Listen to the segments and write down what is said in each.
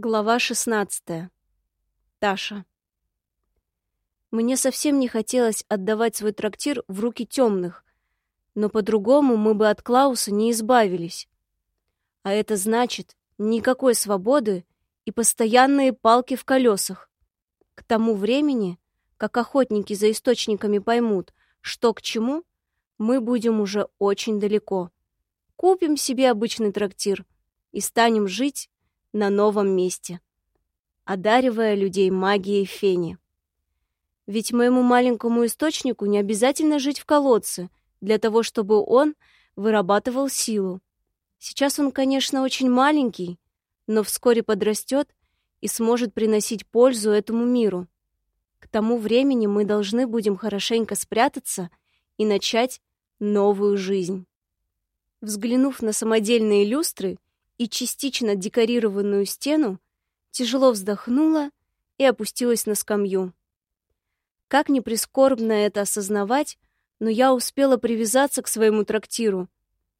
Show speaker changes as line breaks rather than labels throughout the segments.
Глава 16. Таша. Мне совсем не хотелось отдавать свой трактир в руки темных, но по-другому мы бы от Клауса не избавились. А это значит никакой свободы и постоянные палки в колесах. К тому времени, как охотники за источниками поймут, что к чему, мы будем уже очень далеко. Купим себе обычный трактир и станем жить на новом месте, одаривая людей магией фени. Ведь моему маленькому источнику не обязательно жить в колодце для того, чтобы он вырабатывал силу. Сейчас он, конечно, очень маленький, но вскоре подрастет и сможет приносить пользу этому миру. К тому времени мы должны будем хорошенько спрятаться и начать новую жизнь. Взглянув на самодельные люстры, и частично декорированную стену, тяжело вздохнула и опустилась на скамью. Как ни прискорбно это осознавать, но я успела привязаться к своему трактиру,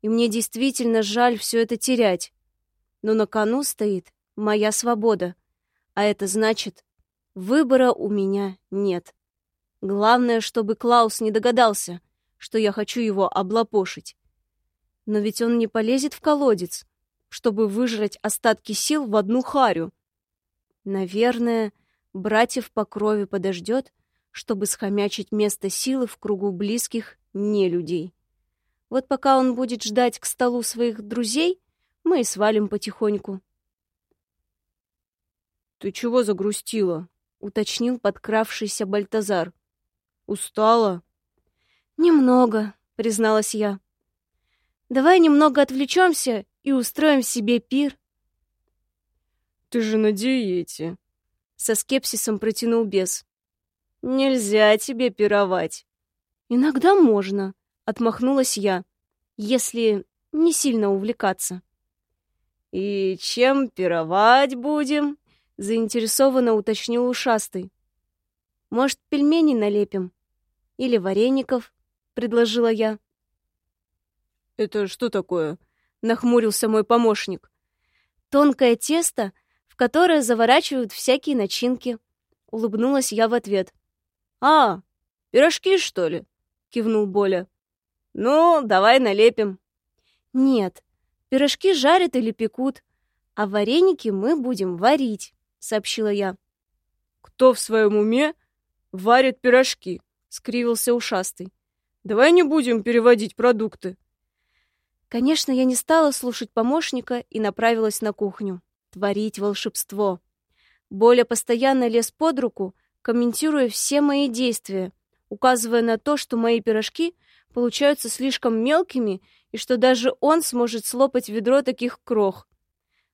и мне действительно жаль все это терять. Но на кону стоит моя свобода, а это значит, выбора у меня нет. Главное, чтобы Клаус не догадался, что я хочу его облапошить. Но ведь он не полезет в колодец, чтобы выжрать остатки сил в одну харю. Наверное, братьев по крови подождет, чтобы схомячить место силы в кругу близких не людей. Вот пока он будет ждать к столу своих друзей, мы и свалим потихоньку.
«Ты чего загрустила?» — уточнил подкравшийся Бальтазар. «Устала?»
«Немного», — призналась я. «Давай немного отвлечемся и устроим себе пир.
Ты же на диете.
Со скепсисом протянул бес.
Нельзя тебе пировать.
Иногда можно, отмахнулась я, если не сильно увлекаться.
И чем пировать будем?
Заинтересованно уточнил ушастый. Может, пельмени налепим? Или вареников? Предложила я.
Это что такое? Нахмурился мой помощник.
Тонкое тесто, в которое заворачивают всякие начинки. Улыбнулась я в ответ.
А, пирожки, что ли? кивнул Боля. Ну, давай налепим.
Нет, пирожки жарят или пекут, а вареники мы будем варить, сообщила я.
Кто в своем уме варит пирожки? скривился ушастый. Давай не будем переводить продукты.
Конечно, я не стала слушать помощника и направилась на кухню. Творить волшебство. Боля постоянно лез под руку, комментируя все мои действия, указывая на то, что мои пирожки получаются слишком мелкими и что даже он сможет слопать ведро таких крох.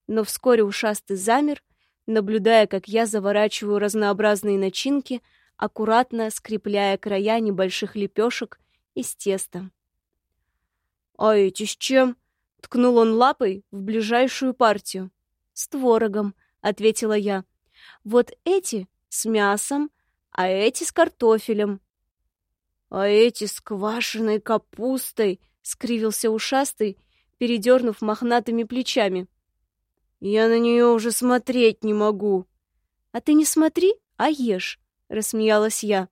Но вскоре ушастый замер, наблюдая, как я заворачиваю разнообразные начинки, аккуратно скрепляя края небольших лепешек из теста.
«А эти с чем?» — ткнул он лапой в ближайшую партию.
«С творогом», — ответила я. «Вот эти с мясом, а эти с картофелем».
«А эти с квашеной капустой», — скривился ушастый, передернув мохнатыми плечами. «Я на нее уже смотреть не могу».
«А ты не смотри, а ешь», — рассмеялась я.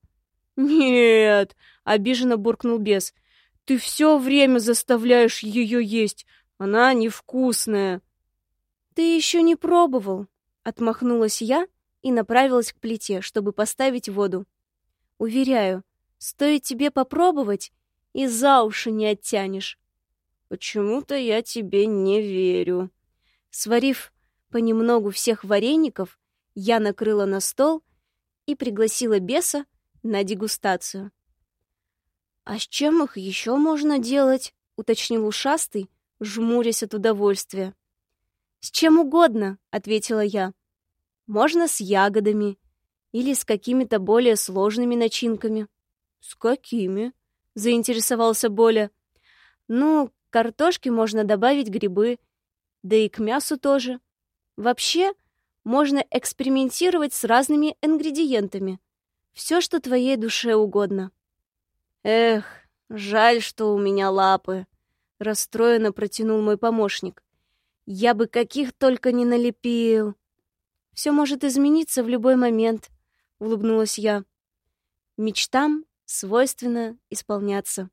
«Нет», — обиженно буркнул бес, — ты все время заставляешь ее есть. Она невкусная.
Ты еще не пробовал, отмахнулась я и направилась к плите, чтобы поставить воду. Уверяю, стоит тебе попробовать, и за уши не оттянешь.
Почему-то я тебе не верю.
Сварив понемногу всех вареников, я накрыла на стол и пригласила беса на дегустацию. «А с чем их еще можно делать?» — уточнил ушастый, жмурясь от удовольствия. «С чем угодно», — ответила я. «Можно с ягодами или с какими-то более сложными начинками».
«С какими?»
— заинтересовался Боля. «Ну, картошке можно добавить грибы, да и к мясу тоже. Вообще, можно экспериментировать с разными ингредиентами. Все, что твоей душе угодно».
Эх, жаль, что у меня лапы, расстроенно протянул мой помощник. Я бы каких только не налепил.
Все может измениться в любой момент, улыбнулась я. Мечтам свойственно исполняться.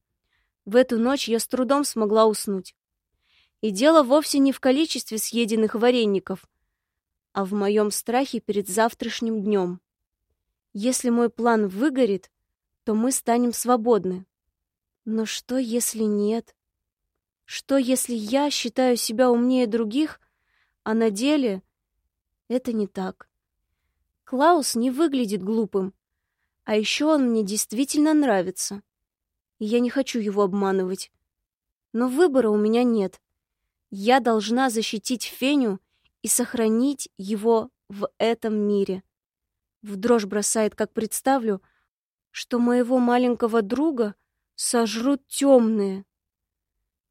В эту ночь я с трудом смогла уснуть. И дело вовсе не в количестве съеденных вареников, а в моем страхе перед завтрашним днем. Если мой план выгорит, то мы станем свободны. Но что, если нет? Что, если я считаю себя умнее других, а на деле это не так? Клаус не выглядит глупым, а еще он мне действительно нравится. И я не хочу его обманывать. Но выбора у меня нет. Я должна защитить Феню и сохранить его в этом мире. В дрожь бросает, как представлю, что моего маленького друга сожрут темные.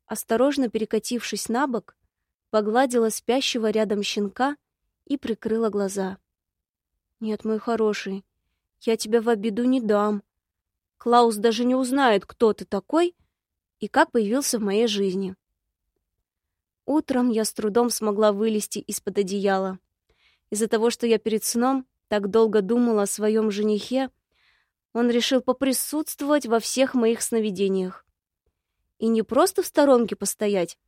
Осторожно перекатившись на бок, погладила спящего рядом щенка и прикрыла глаза. «Нет, мой хороший, я тебя в обиду не дам. Клаус даже не узнает, кто ты такой и как появился в моей жизни». Утром я с трудом смогла вылезти из-под одеяла. Из-за того, что я перед сном так долго думала о своем женихе, он решил поприсутствовать во всех моих сновидениях. И не просто в сторонке постоять,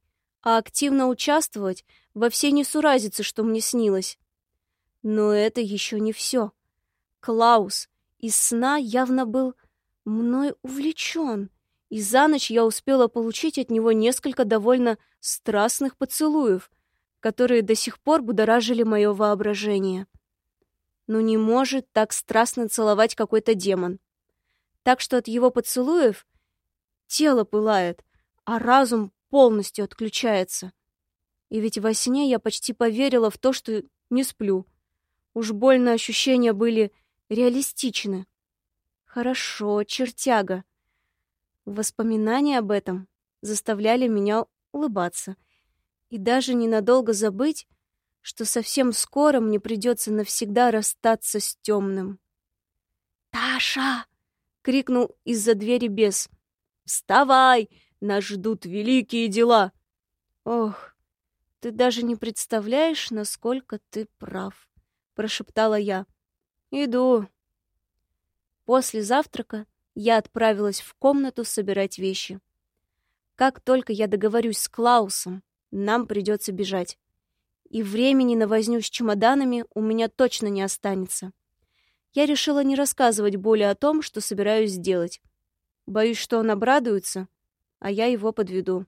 а активно участвовать во всей несуразице, что мне снилось. Но это еще не все. Клаус из сна явно был мной увлечен, и за ночь я успела получить от него несколько довольно страстных поцелуев, которые до сих пор будоражили мое воображение. Но не может так страстно целовать какой-то демон. Так что от его поцелуев тело пылает, а разум полностью отключается. И ведь во сне я почти поверила в то, что не сплю. Уж больно ощущения были реалистичны. Хорошо, чертяга. Воспоминания об этом заставляли меня улыбаться и даже ненадолго забыть, что совсем скоро мне придется навсегда расстаться с темным. «Таша!» — крикнул из-за двери бес. «Вставай! Нас ждут великие дела!» «Ох, ты даже не представляешь, насколько ты прав!» — прошептала я. «Иду». После завтрака я отправилась в комнату собирать вещи. Как только я договорюсь с Клаусом, нам придется бежать и времени на возню с чемоданами у меня точно не останется. Я решила не рассказывать более о том, что собираюсь сделать. Боюсь, что он обрадуется, а я его подведу.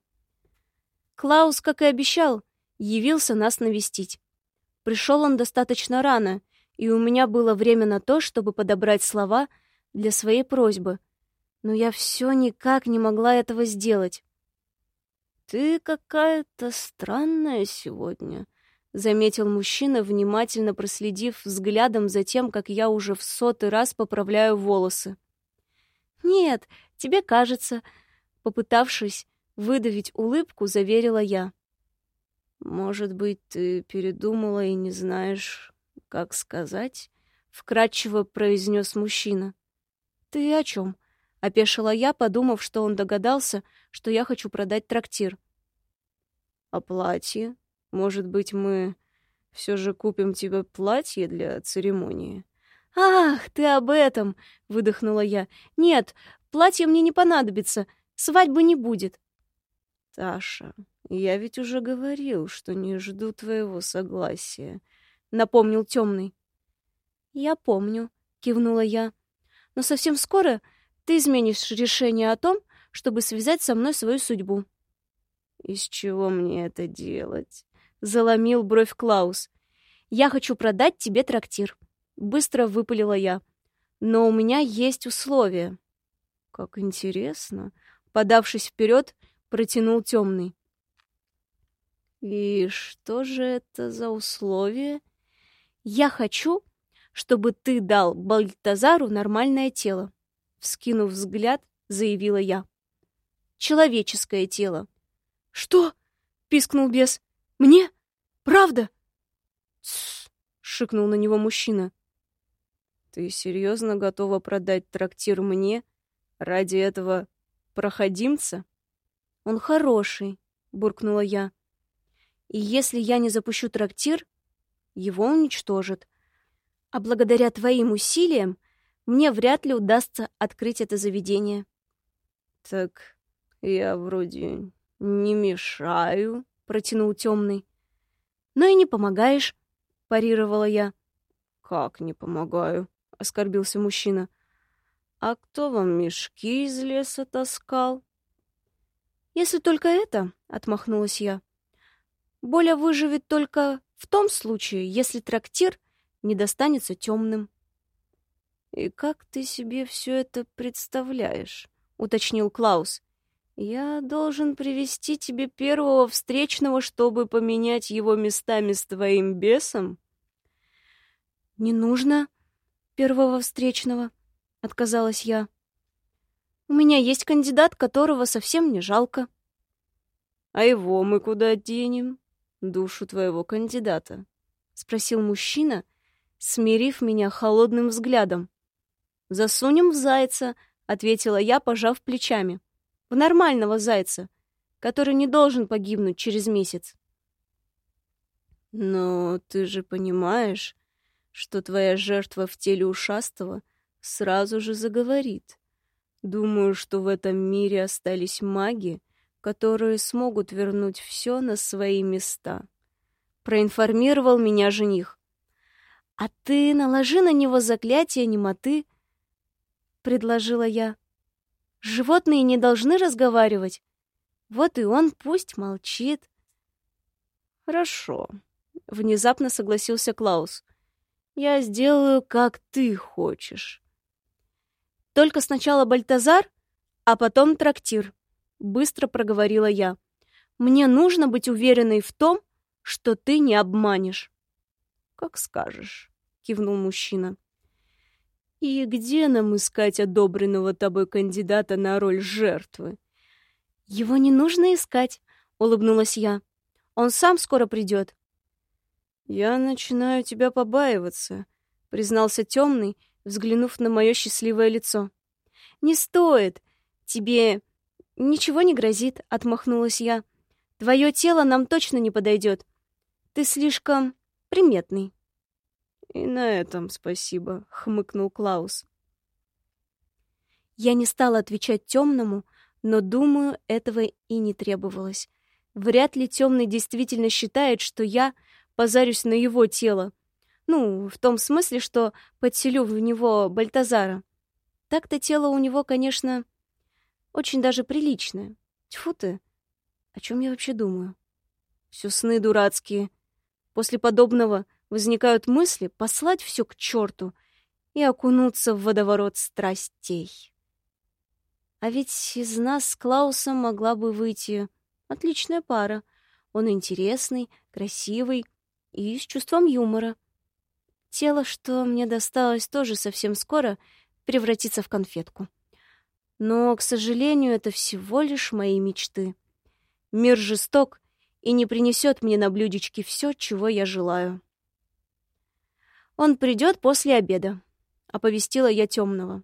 Клаус, как и обещал, явился нас навестить. Пришел он достаточно рано, и у меня было время на то, чтобы подобрать слова для своей просьбы. Но я все никак не могла этого сделать. «Ты какая-то странная сегодня», заметил мужчина, внимательно проследив взглядом за тем, как я уже в сотый раз поправляю волосы. «Нет, тебе кажется», — попытавшись выдавить улыбку, заверила я. «Может быть, ты передумала и не знаешь, как сказать?» — вкратчиво произнес мужчина. «Ты о чем?» — опешила я, подумав, что он догадался, что я хочу продать трактир. «О платье», может быть, мы все же купим тебе платье для церемонии?» «Ах, ты об этом!» — выдохнула я. «Нет, платье мне не понадобится. Свадьбы не будет». «Таша, я ведь уже говорил, что не жду твоего согласия», — напомнил темный. «Я помню», — кивнула я. «Но совсем скоро ты изменишь решение о том, чтобы связать со мной свою судьбу». «Из чего мне это делать?» Заломил бровь Клаус. «Я хочу продать тебе трактир», — быстро выпалила я. «Но у меня есть условия». «Как интересно», — подавшись вперед, протянул темный. «И что же это за условия?» «Я хочу, чтобы ты дал Бальтазару нормальное тело», — вскинув взгляд, заявила я. «Человеческое тело». «Что?» — пискнул бес. «Мне? Правда?» «Тссс!» — шикнул на него мужчина. «Ты серьезно готова продать трактир мне ради этого проходимца?» «Он хороший», — буркнула я. «И если я не запущу трактир, его уничтожат. А благодаря твоим усилиям мне вряд ли удастся открыть это заведение.
Так я вроде не мешаю, протянул темный.
Но и не помогаешь, парировала я.
Как не помогаю? оскорбился мужчина. А кто вам мешки из леса таскал?
Если только это, отмахнулась я. Боля выживет только в том случае, если трактир не достанется темным.
И как ты себе все это представляешь? уточнил Клаус. Я должен привести тебе первого встречного, чтобы поменять его местами с твоим бесом?
Не нужно первого встречного, отказалась я. У меня есть кандидат, которого совсем не жалко.
А его мы куда денем? Душу твоего кандидата, спросил мужчина, смирив меня холодным взглядом.
Засунем в зайца, ответила я, пожав плечами в нормального зайца, который не должен погибнуть через месяц.
Но ты же понимаешь, что твоя жертва в теле ушастого сразу же заговорит. Думаю, что в этом мире остались маги, которые смогут вернуть все на свои места. Проинформировал меня жених.
А ты наложи на него заклятие немоты, предложила я. Животные не должны разговаривать. Вот и он пусть молчит.
Хорошо, внезапно согласился Клаус. Я сделаю, как ты хочешь.
Только сначала Бальтазар, а потом трактир, быстро проговорила я. Мне нужно быть уверенной в том, что ты не обманешь.
Как скажешь, кивнул мужчина. И где нам искать одобренного тобой кандидата на роль жертвы?
Его не нужно искать, улыбнулась я. Он сам скоро придет.
Я начинаю тебя побаиваться, признался темный, взглянув на мое счастливое лицо.
Не стоит. Тебе ничего не грозит, отмахнулась я. Твое тело нам точно не подойдет. Ты слишком приметный.
«И на этом спасибо», — хмыкнул Клаус.
Я не стала отвечать темному, но, думаю, этого и не требовалось. Вряд ли темный действительно считает, что я позарюсь на его тело. Ну, в том смысле, что подселю в него Бальтазара. Так-то тело у него, конечно, очень даже приличное. Тьфу ты, о чем я вообще думаю? Все сны дурацкие. После подобного возникают мысли послать все к черту и окунуться в водоворот страстей. А ведь из нас с Клаусом могла бы выйти отличная пара. Он интересный, красивый и с чувством юмора. Тело, что мне досталось тоже совсем скоро, превратится в конфетку. Но, к сожалению, это всего лишь мои мечты. Мир жесток и не принесет мне на блюдечке все, чего я желаю. Он придет после обеда, оповестила я темного.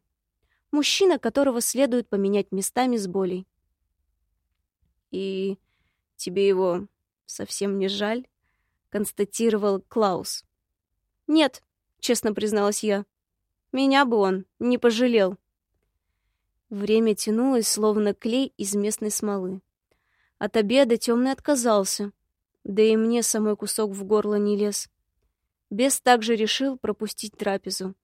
Мужчина, которого следует поменять местами с болей.
И тебе его совсем не жаль? констатировал Клаус.
Нет, честно призналась я. Меня бы он не пожалел. Время тянулось, словно клей из местной смолы. От обеда темный отказался, да и мне самой кусок в горло не лез. Бес также решил пропустить трапезу.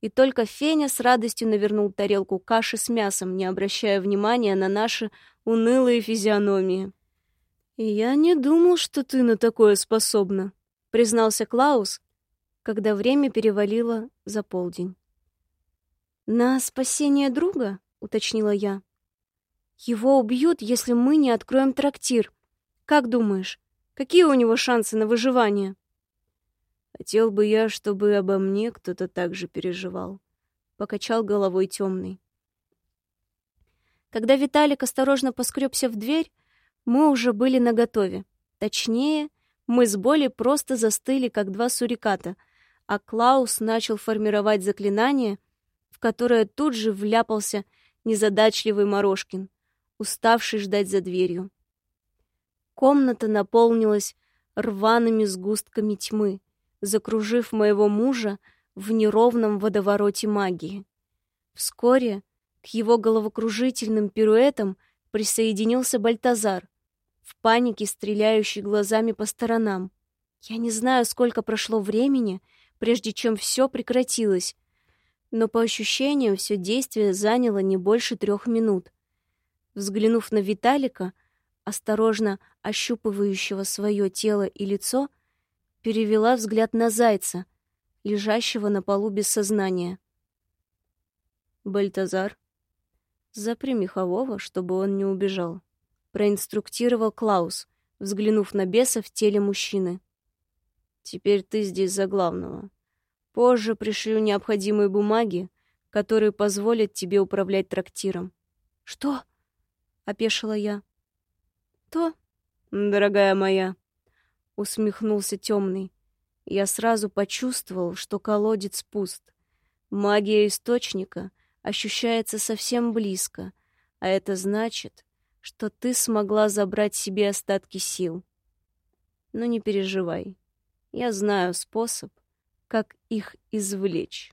И только Феня с радостью навернул тарелку каши с мясом, не обращая внимания на наши унылые физиономии.
«И я не думал, что ты на такое способна», — признался Клаус, когда время перевалило за полдень.
«На спасение друга?» — уточнила я. «Его убьют, если мы не откроем трактир. Как думаешь, какие у него шансы на выживание?»
Хотел бы я, чтобы обо мне кто-то так же переживал. Покачал головой темный.
Когда Виталик осторожно поскребся в дверь, мы уже были наготове. Точнее, мы с Боли просто застыли, как два суриката, а Клаус начал формировать заклинание, в которое тут же вляпался незадачливый Морошкин, уставший ждать за дверью. Комната наполнилась рваными сгустками тьмы — закружив моего мужа в неровном водовороте магии. Вскоре к его головокружительным пируэтам присоединился Бальтазар, в панике стреляющий глазами по сторонам. Я не знаю, сколько прошло времени, прежде чем все прекратилось, но по ощущениям все действие заняло не больше трех минут. Взглянув на Виталика, осторожно ощупывающего свое тело и лицо, перевела взгляд на зайца, лежащего на полу без сознания. «Бальтазар, запри мехового, чтобы он не убежал», — проинструктировал Клаус, взглянув на беса в теле мужчины. «Теперь ты здесь за главного. Позже пришлю необходимые бумаги, которые позволят тебе управлять трактиром».
«Что?» — опешила я.
«То, дорогая моя», — усмехнулся темный. Я сразу почувствовал, что колодец пуст. Магия источника ощущается совсем близко, а это значит, что ты смогла забрать себе остатки сил. Но не переживай, я знаю способ, как их извлечь.